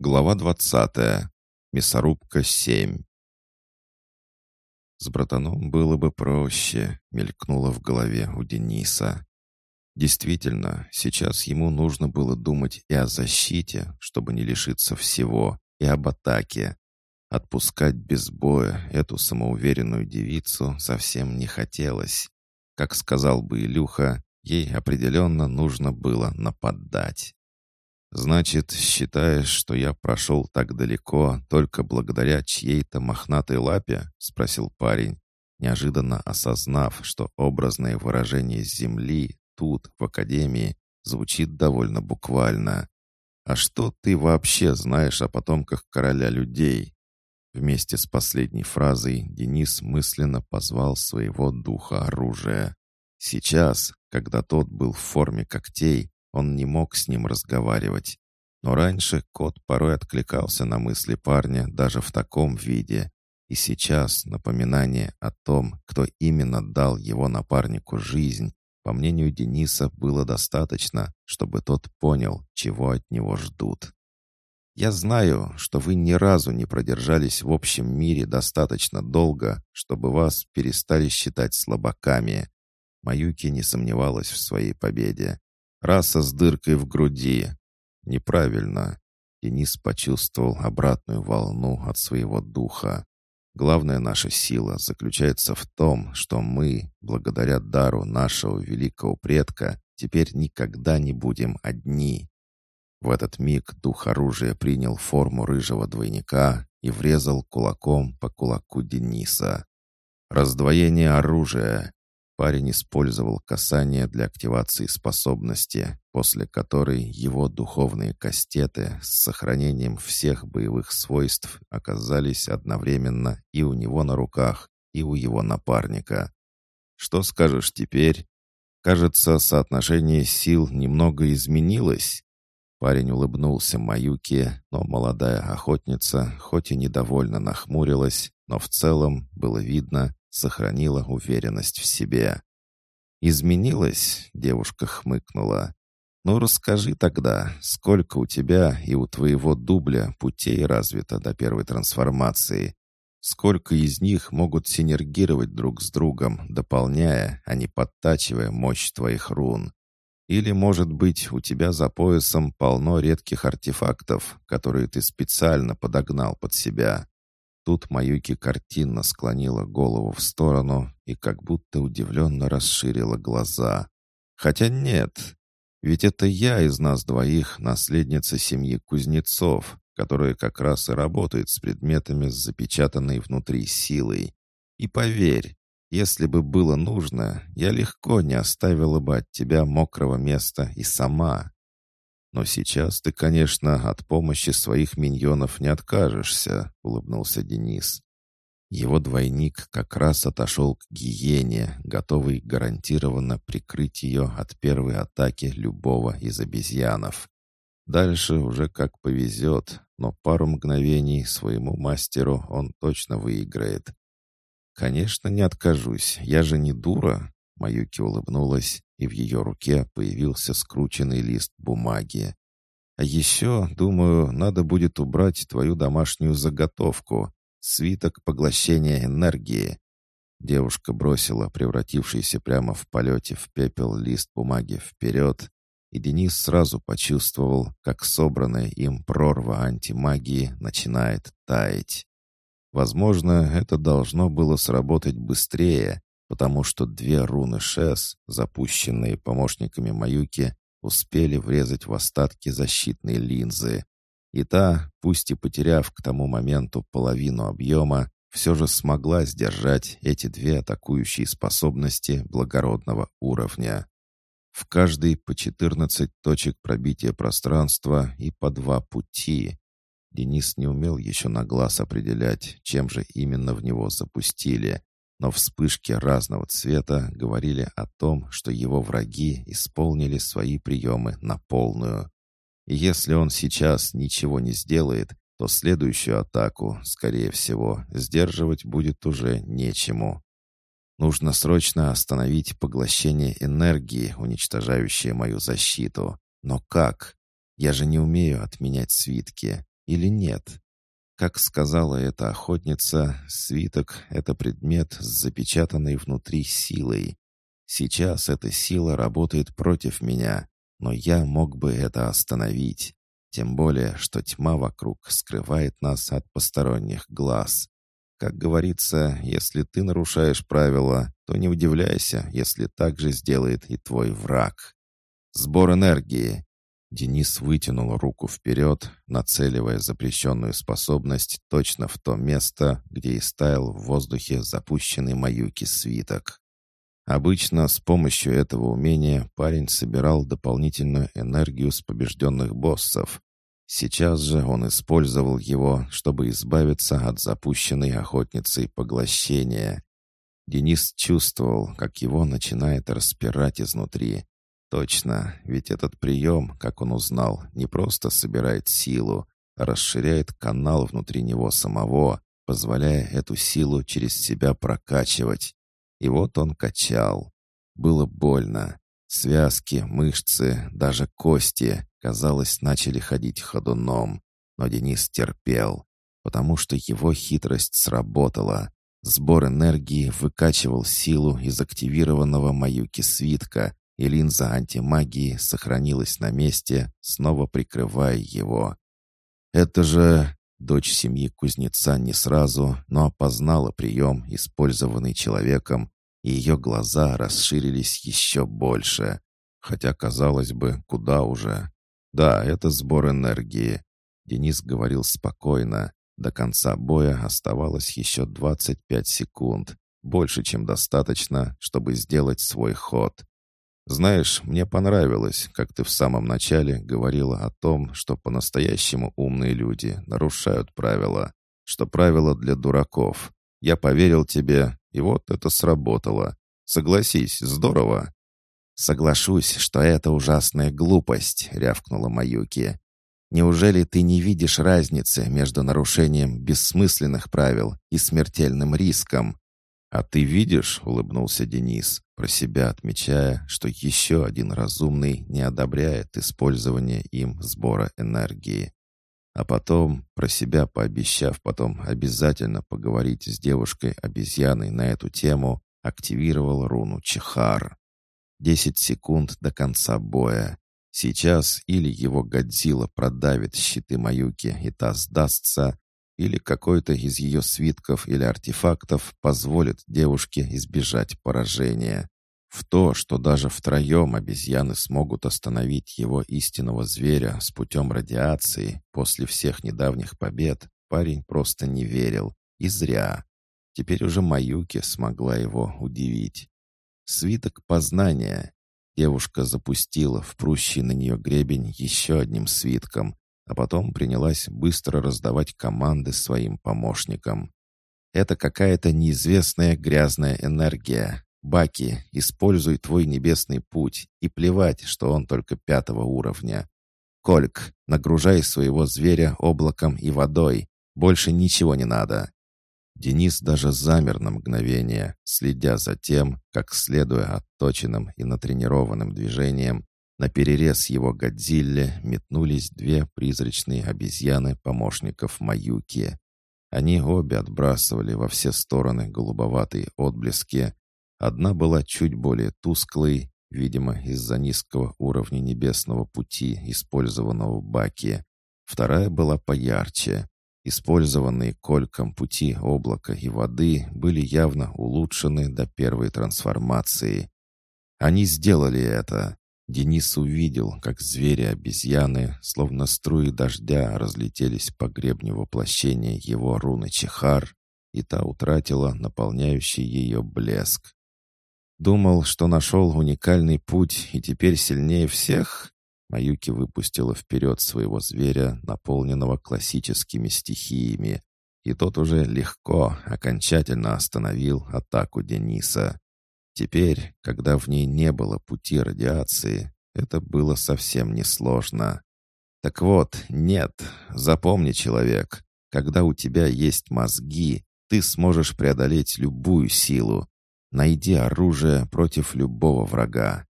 Глава 20. Мясорубка 7. С братаном было бы проще, мелькнуло в голове у Дениса. Действительно, сейчас ему нужно было думать и о защите, чтобы не лишиться всего, и об атаке. Отпускать без боя эту самоуверенную девицу совсем не хотелось. Как сказал бы Илюха, ей определенно нужно было нападать. «Значит, считаешь, что я прошел так далеко только благодаря чьей-то мохнатой лапе?» — спросил парень, неожиданно осознав, что образное выражение «земли» тут, в Академии, звучит довольно буквально. «А что ты вообще знаешь о потомках короля людей?» Вместе с последней фразой Денис мысленно позвал своего духа оружия. Сейчас, когда тот был в форме когтей, он не мог с ним разговаривать. Но раньше кот порой откликался на мысли парня даже в таком виде. И сейчас напоминание о том, кто именно дал его напарнику жизнь, по мнению Дениса, было достаточно, чтобы тот понял, чего от него ждут. «Я знаю, что вы ни разу не продержались в общем мире достаточно долго, чтобы вас перестали считать слабаками». Маюки не сомневалась в своей победе. Раса с дыркой в груди. Неправильно. Денис почувствовал обратную волну от своего духа. Главная наша сила заключается в том, что мы, благодаря дару нашего великого предка, теперь никогда не будем одни. В этот миг дух оружия принял форму рыжего двойника и врезал кулаком по кулаку Дениса. Раздвоение оружия. Парень использовал касание для активации способности, после которой его духовные кастеты с сохранением всех боевых свойств оказались одновременно и у него на руках, и у его напарника. «Что скажешь теперь?» «Кажется, соотношение сил немного изменилось». Парень улыбнулся Маюке, но молодая охотница, хоть и недовольно нахмурилась, но в целом было видно, сохранила уверенность в себе. «Изменилась?» — девушка хмыкнула. «Ну, расскажи тогда, сколько у тебя и у твоего дубля путей развито до первой трансформации? Сколько из них могут синергировать друг с другом, дополняя, а не подтачивая мощь твоих рун? Или, может быть, у тебя за поясом полно редких артефактов, которые ты специально подогнал под себя?» Тут Маюки картинно склонила голову в сторону и как будто удивленно расширила глаза. «Хотя нет, ведь это я из нас двоих наследница семьи кузнецов, которая как раз и работает с предметами запечатанной внутри силой. И поверь, если бы было нужно, я легко не оставила бы от тебя мокрого места и сама. «Но сейчас ты, конечно, от помощи своих миньонов не откажешься», — улыбнулся Денис. Его двойник как раз отошел к гиене, готовый гарантированно прикрыть ее от первой атаки любого из обезьянов. Дальше уже как повезет, но пару мгновений своему мастеру он точно выиграет. «Конечно, не откажусь, я же не дура», — Маюки улыбнулась и в ее руке появился скрученный лист бумаги. «А еще, думаю, надо будет убрать твою домашнюю заготовку, свиток поглощения энергии». Девушка бросила превратившийся прямо в полете в пепел лист бумаги вперед, и Денис сразу почувствовал, как собранная им прорва антимагии начинает таять. Возможно, это должно было сработать быстрее, потому что две руны Шес, запущенные помощниками Маюки, успели врезать в остатки защитной линзы. И та, пусть и потеряв к тому моменту половину объема, все же смогла сдержать эти две атакующие способности благородного уровня. В каждой по 14 точек пробития пространства и по два пути. Денис не умел еще на глаз определять, чем же именно в него запустили, но вспышки разного цвета говорили о том, что его враги исполнили свои приемы на полную. И если он сейчас ничего не сделает, то следующую атаку, скорее всего, сдерживать будет уже нечему. Нужно срочно остановить поглощение энергии, уничтожающее мою защиту. Но как? Я же не умею отменять свитки. или нет? Как сказала эта охотница, свиток — это предмет с запечатанной внутри силой. Сейчас эта сила работает против меня, но я мог бы это остановить. Тем более, что тьма вокруг скрывает нас от посторонних глаз. Как говорится, если ты нарушаешь правила, то не удивляйся, если так же сделает и твой враг. Сбор энергии. Денис вытянул руку вперед, нацеливая запрещенную способность точно в то место, где и стаял в воздухе запущенный Маюки свиток. Обычно с помощью этого умения парень собирал дополнительную энергию с побежденных боссов, Сейчас же он использовал его, чтобы избавиться от запущенной охотницей поглощения. Денис чувствовал, как его начинает распирать изнутри. Точно, ведь этот прием, как он узнал, не просто собирает силу, а расширяет канал внутри него самого, позволяя эту силу через себя прокачивать. И вот он качал. Было больно. Связки, мышцы, даже кости, казалось, начали ходить ходуном. Но Денис терпел, потому что его хитрость сработала. Сбор энергии выкачивал силу из активированного Маюки свитка, и линза антимагии сохранилась на месте, снова прикрывая его. «Это же...» Дочь семьи кузнеца не сразу, но опознала прием, использованный человеком, и ее глаза расширились еще больше. Хотя, казалось бы, куда уже. Да, это сбор энергии. Денис говорил спокойно. До конца боя оставалось еще 25 секунд. Больше, чем достаточно, чтобы сделать свой ход. Знаешь, мне понравилось, как ты в самом начале говорила о том, что по-настоящему умные люди нарушают правила, что правила для дураков. Я поверил тебе, и вот это сработало. Согласись, здорово». «Соглашусь, что это ужасная глупость», — рявкнула Маюки. «Неужели ты не видишь разницы между нарушением бессмысленных правил и смертельным риском?» «А ты видишь?» — улыбнулся Денис, про себя отмечая, что еще один разумный не одобряет использование им сбора энергии. А потом, про себя пообещав потом обязательно поговорить с девушкой-обезьяной на эту тему, активировал руну Чихар. Десять секунд до конца боя. Сейчас или его Годзилла продавит щиты Маюки, и та сдастся, или какой-то из ее свитков или артефактов позволит девушке избежать поражения. В то, что даже втроем обезьяны смогут остановить его истинного зверя с путем радиации после всех недавних побед, парень просто не верил. И зря. Теперь уже Маюки смогла его удивить. Свиток познания. Девушка запустила в прущий на нее гребень еще одним свитком, а потом принялась быстро раздавать команды своим помощникам. Это какая-то неизвестная грязная энергия, Баки, используй твой небесный путь, и плевать, что он только пятого уровня. Кольк, нагружай своего зверя облаком и водой. Больше ничего не надо. Денис даже замер на мгновение, следя за тем, как, следуя отточенным и натренированным движениям, на перерез его Годзилле метнулись две призрачные обезьяны помощников Маюки. Они обе отбрасывали во все стороны голубоватые отблески, Одна была чуть более тусклой, видимо, из-за низкого уровня небесного пути, использованного в баке. Вторая была поярче. Использованные кольком пути облака и воды были явно улучшены до первой трансформации. Они сделали это. Денис увидел, как звери-обезьяны, словно струи дождя, разлетелись по гребню воплощения его руны Чехар, и та утратила наполняющий ее блеск. Думал, что нашел уникальный путь и теперь сильнее всех? Маюки выпустила вперед своего зверя, наполненного классическими стихиями, и тот уже легко, окончательно остановил атаку Дениса. Теперь, когда в ней не было пути радиации, это было совсем несложно. Так вот, нет, запомни, человек, когда у тебя есть мозги, ты сможешь преодолеть любую силу, Найди оружие против любого врага.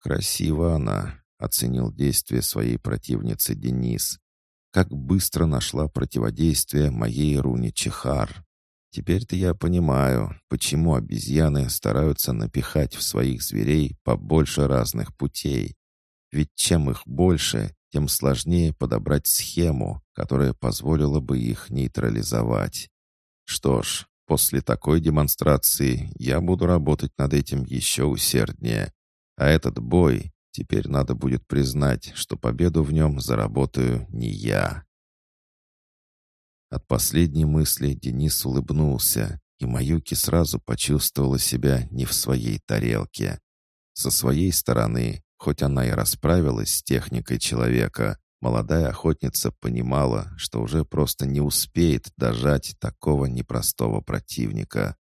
Красиво она, оценил действие своей противницы Денис. как быстро нашла противодействие моей руне Чехар. Теперь-то я понимаю, почему обезьяны стараются напихать в своих зверей побольше разных путей. Ведь чем их больше, тем сложнее подобрать схему, которая позволила бы их нейтрализовать. Что ж, после такой демонстрации я буду работать над этим еще усерднее. А этот бой, теперь надо будет признать, что победу в нем заработаю не я. От последней мысли Денис улыбнулся, и Маюки сразу почувствовала себя не в своей тарелке. Со своей стороны, хоть она и расправилась с техникой человека, молодая охотница понимала, что уже просто не успеет дожать такого непростого противника.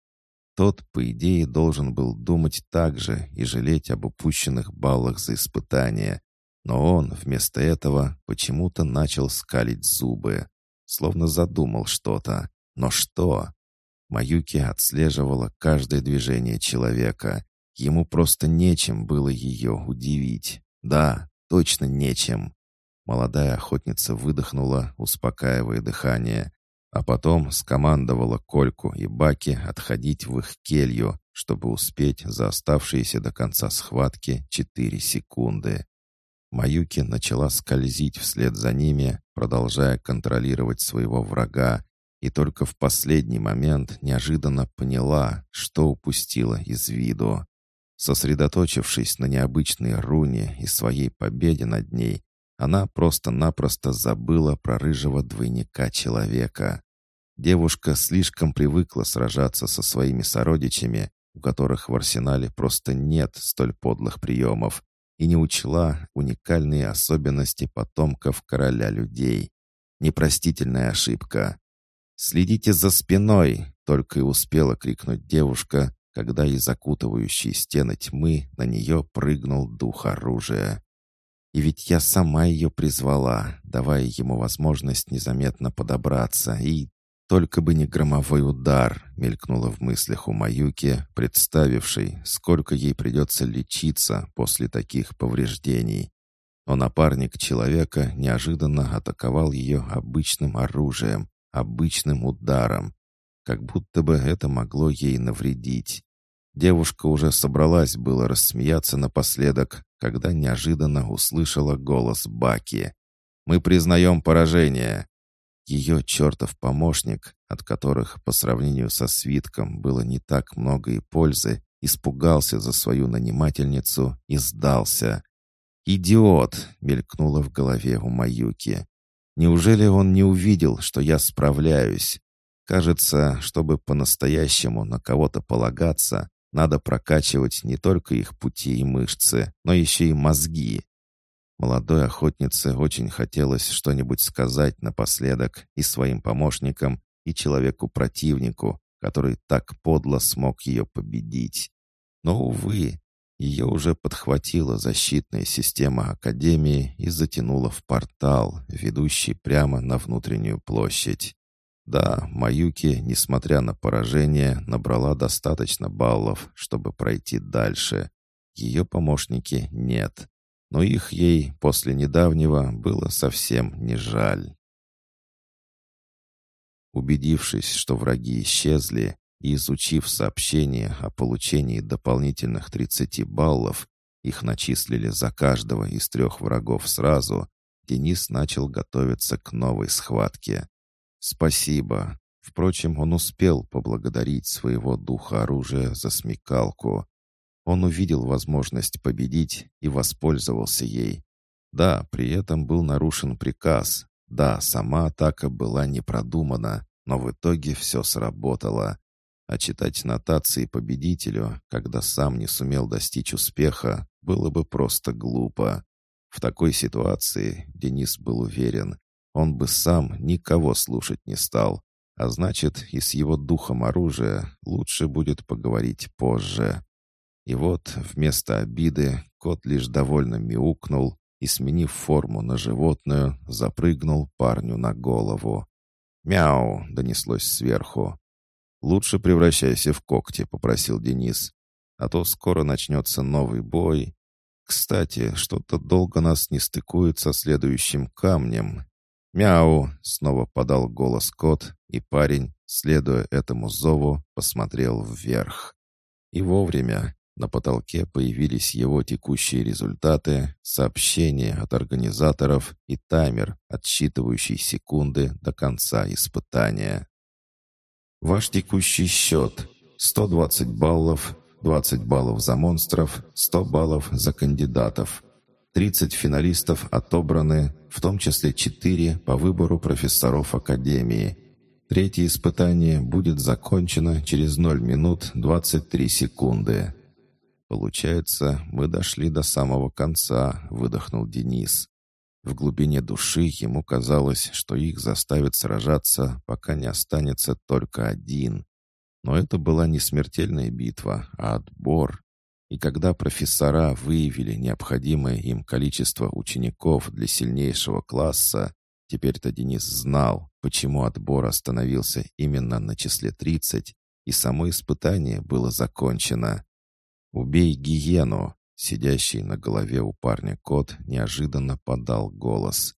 Тот, по идее, должен был думать так же и жалеть об упущенных баллах за испытание. Но он, вместо этого, почему-то начал скалить зубы словно задумал что-то. Но что? Маюки отслеживала каждое движение человека. Ему просто нечем было ее удивить. Да, точно нечем. Молодая охотница выдохнула, успокаивая дыхание, а потом скомандовала Кольку и Баки отходить в их келью, чтобы успеть за оставшиеся до конца схватки четыре секунды. Маюки начала скользить вслед за ними, продолжая контролировать своего врага, и только в последний момент неожиданно поняла, что упустила из виду. Сосредоточившись на необычной руне и своей победе над ней, она просто-напросто забыла про рыжего двойника человека. Девушка слишком привыкла сражаться со своими сородичами, у которых в арсенале просто нет столь подлых приемов, и не учла уникальные особенности потомков короля людей. Непростительная ошибка. «Следите за спиной!» — только и успела крикнуть девушка, когда из закутывающей стены тьмы на нее прыгнул дух оружия. И ведь я сама ее призвала, давая ему возможность незаметно подобраться и только бы не громовой удар, мелькнуло в мыслях у Маюки, представившей, сколько ей придется лечиться после таких повреждений. Но напарник человека неожиданно атаковал ее обычным оружием, обычным ударом, как будто бы это могло ей навредить. Девушка уже собралась было рассмеяться напоследок, когда неожиданно услышала голос Баки. «Мы признаем поражение. Ее чертов помощник, от которых по сравнению со свитком было не так много и пользы, испугался за свою нанимательницу и сдался. «Идиот!» — мелькнуло в голове у Маюки. «Неужели он не увидел, что я справляюсь? Кажется, чтобы по-настоящему на кого-то полагаться, надо прокачивать не только их пути и мышцы, но еще и мозги. Молодой охотнице очень хотелось что-нибудь сказать напоследок и своим помощникам, и человеку-противнику, который так подло смог ее победить. Но, увы, ее уже подхватила защитная система Академии и затянула в портал, ведущий прямо на внутреннюю площадь. Да, Маюки, несмотря на поражение, набрала достаточно баллов, чтобы пройти дальше. Ее помощники нет но их ей после недавнего было совсем не жаль. Убедившись, что враги исчезли, и изучив сообщение о получении дополнительных 30 баллов, их начислили за каждого из трех врагов сразу, Денис начал готовиться к новой схватке. «Спасибо». Впрочем, он успел поблагодарить своего духа оружия за смекалку. Он увидел возможность победить и воспользовался ей. Да, при этом был нарушен приказ. Да, сама атака была не продумана, но в итоге все сработало. А читать нотации победителю, когда сам не сумел достичь успеха, было бы просто глупо. В такой ситуации Денис был уверен, он бы сам никого слушать не стал, а значит, и с его духом оружия лучше будет поговорить позже. И вот вместо обиды кот лишь довольно мяукнул и, сменив форму на животную, запрыгнул парню на голову. «Мяу!» — донеслось сверху. «Лучше превращайся в когти», — попросил Денис. «А то скоро начнется новый бой. Кстати, что-то долго нас не стыкует со следующим камнем. «Мяу!» — снова подал голос кот, и парень, следуя этому зову, посмотрел вверх. И вовремя на потолке появились его текущие результаты, сообщения от организаторов и таймер, отсчитывающий секунды до конца испытания. Ваш текущий счет – 120 баллов, 20 баллов за монстров, 100 баллов за кандидатов. 30 финалистов отобраны, в том числе 4 по выбору профессоров Академии. Третье испытание будет закончено через 0 минут 23 секунды. «Получается, мы дошли до самого конца», — выдохнул Денис. В глубине души ему казалось, что их заставят сражаться, пока не останется только один. Но это была не смертельная битва, а отбор. И когда профессора выявили необходимое им количество учеников для сильнейшего класса, теперь-то Денис знал, почему отбор остановился именно на числе 30, и само испытание было закончено. «Убей гиену!» Сидящий на голове у парня кот неожиданно подал голос.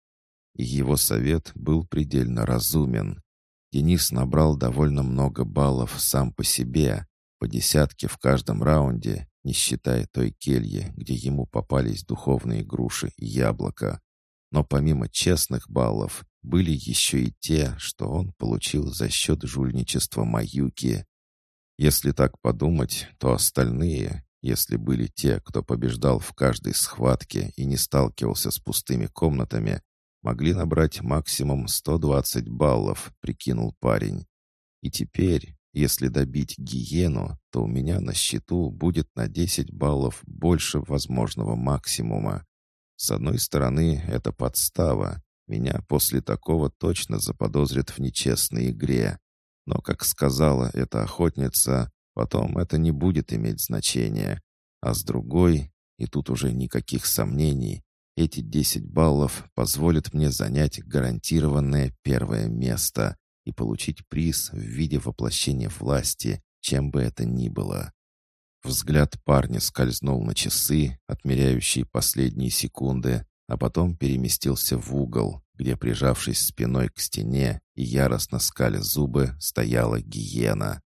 И его совет был предельно разумен. Денис набрал довольно много баллов сам по себе, по десятке в каждом раунде, не считая той кельи, где ему попались духовные груши и яблоко. Но помимо честных баллов, были еще и те, что он получил за счет жульничества Маюки. Если так подумать, то остальные, если были те, кто побеждал в каждой схватке и не сталкивался с пустыми комнатами, могли набрать максимум 120 баллов, прикинул парень. И теперь, если добить гиену, то у меня на счету будет на 10 баллов больше возможного максимума. С одной стороны, это подстава. Меня после такого точно заподозрят в нечестной игре. Но, как сказала эта охотница, Потом это не будет иметь значения. А с другой, и тут уже никаких сомнений, эти 10 баллов позволят мне занять гарантированное первое место и получить приз в виде воплощения власти, чем бы это ни было. Взгляд парня скользнул на часы, отмеряющие последние секунды, а потом переместился в угол, где, прижавшись спиной к стене и яростно скаля зубы, стояла гиена.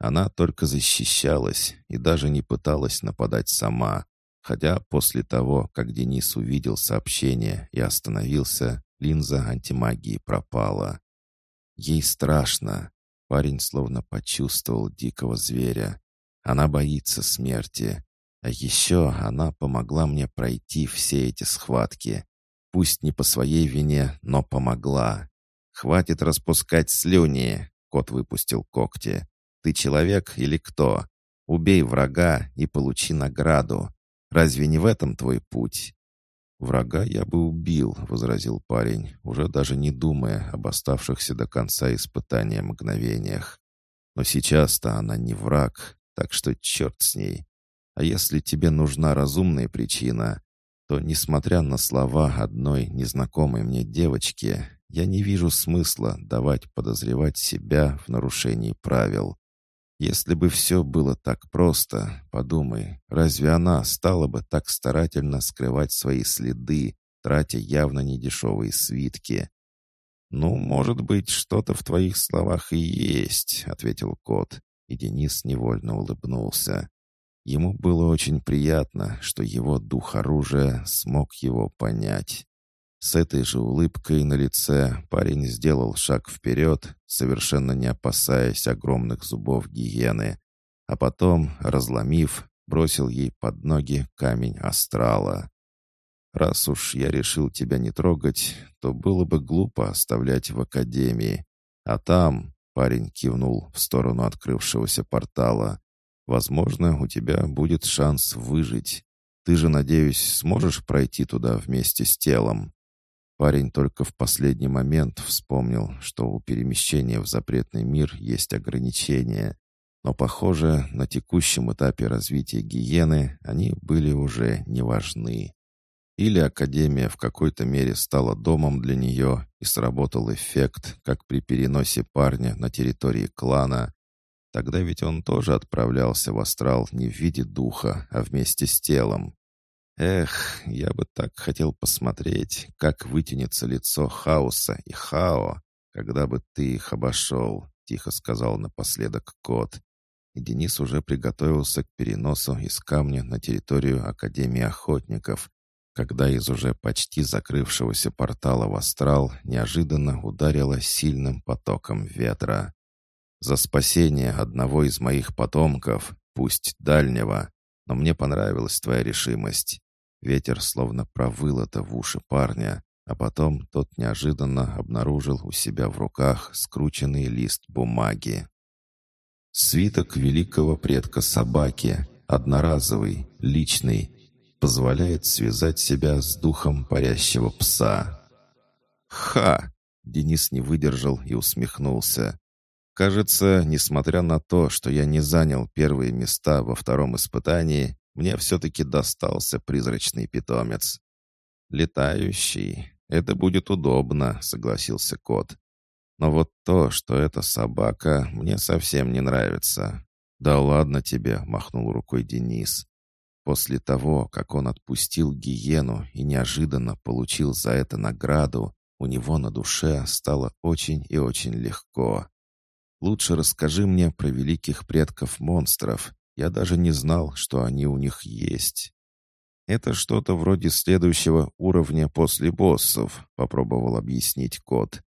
Она только защищалась и даже не пыталась нападать сама, хотя после того, как Денис увидел сообщение и остановился, линза антимагии пропала. Ей страшно. Парень словно почувствовал дикого зверя. Она боится смерти. А еще она помогла мне пройти все эти схватки. Пусть не по своей вине, но помогла. «Хватит распускать слюни!» — кот выпустил когти. Ты человек или кто? Убей врага и получи награду. Разве не в этом твой путь?» «Врага я бы убил», — возразил парень, уже даже не думая об оставшихся до конца испытания мгновениях. «Но сейчас-то она не враг, так что черт с ней. А если тебе нужна разумная причина, то, несмотря на слова одной незнакомой мне девочки, я не вижу смысла давать подозревать себя в нарушении правил. Если бы все было так просто, подумай, разве она стала бы так старательно скрывать свои следы, тратя явно недешевые свитки? «Ну, может быть, что-то в твоих словах и есть», — ответил кот, и Денис невольно улыбнулся. Ему было очень приятно, что его дух оружия смог его понять. С этой же улыбкой на лице парень сделал шаг вперед, совершенно не опасаясь огромных зубов гиены, а потом, разломив, бросил ей под ноги камень астрала. «Раз уж я решил тебя не трогать, то было бы глупо оставлять в академии. А там...» — парень кивнул в сторону открывшегося портала. «Возможно, у тебя будет шанс выжить. Ты же, надеюсь, сможешь пройти туда вместе с телом?» Парень только в последний момент вспомнил, что у перемещения в запретный мир есть ограничения. Но, похоже, на текущем этапе развития гиены они были уже не важны. Или Академия в какой-то мере стала домом для нее и сработал эффект, как при переносе парня на территории клана. Тогда ведь он тоже отправлялся в астрал не в виде духа, а вместе с телом. Эх, я бы так хотел посмотреть, как вытянется лицо Хаоса и Хао, когда бы ты их обошел, тихо сказал напоследок кот. И Денис уже приготовился к переносу из камня на территорию Академии Охотников, когда из уже почти закрывшегося портала в астрал неожиданно ударило сильным потоком ветра. «За спасение одного из моих потомков, пусть дальнего, но мне понравилась твоя решимость». Ветер словно провыл это в уши парня, а потом тот неожиданно обнаружил у себя в руках скрученный лист бумаги. Свиток великого предка собаки, одноразовый, личный, позволяет связать себя с духом парящего пса. «Ха!» — Денис не выдержал и усмехнулся. «Кажется, несмотря на то, что я не занял первые места во втором испытании, мне все-таки достался призрачный питомец. Летающий. Это будет удобно», — согласился кот. «Но вот то, что это собака, мне совсем не нравится». «Да ладно тебе», — махнул рукой Денис. После того, как он отпустил гиену и неожиданно получил за это награду, у него на душе стало очень и очень легко. «Лучше расскажи мне про великих предков монстров. Я даже не знал, что они у них есть». «Это что-то вроде следующего уровня после боссов», — попробовал объяснить кот.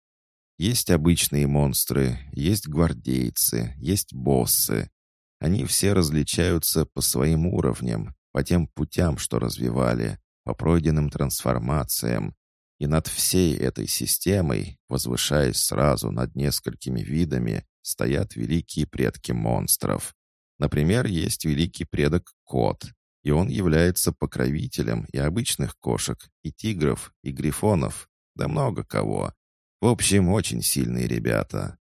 «Есть обычные монстры, есть гвардейцы, есть боссы. Они все различаются по своим уровням, по тем путям, что развивали, по пройденным трансформациям. И над всей этой системой, возвышаясь сразу над несколькими видами, стоят великие предки монстров. Например, есть великий предок кот, и он является покровителем и обычных кошек, и тигров, и грифонов, да много кого. В общем, очень сильные ребята.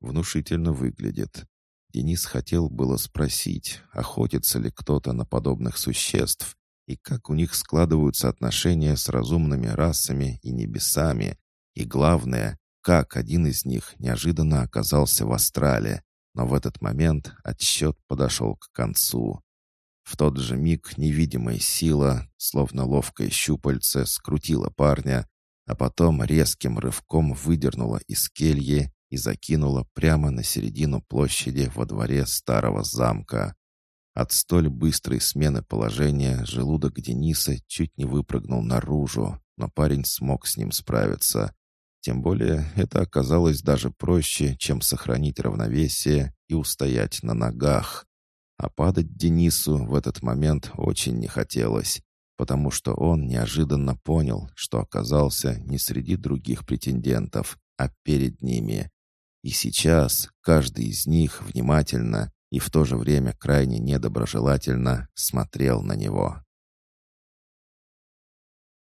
Внушительно выглядит. Денис хотел было спросить, охотится ли кто-то на подобных существ и как у них складываются отношения с разумными расами и небесами, и главное, как один из них неожиданно оказался в астрале, но в этот момент отсчет подошел к концу. В тот же миг невидимая сила, словно ловкое щупальце, скрутила парня, а потом резким рывком выдернула из кельи и закинула прямо на середину площади во дворе старого замка. От столь быстрой смены положения желудок Дениса чуть не выпрыгнул наружу, но парень смог с ним справиться. Тем более это оказалось даже проще, чем сохранить равновесие и устоять на ногах. А падать Денису в этот момент очень не хотелось, потому что он неожиданно понял, что оказался не среди других претендентов, а перед ними. И сейчас каждый из них внимательно и в то же время крайне недоброжелательно смотрел на него.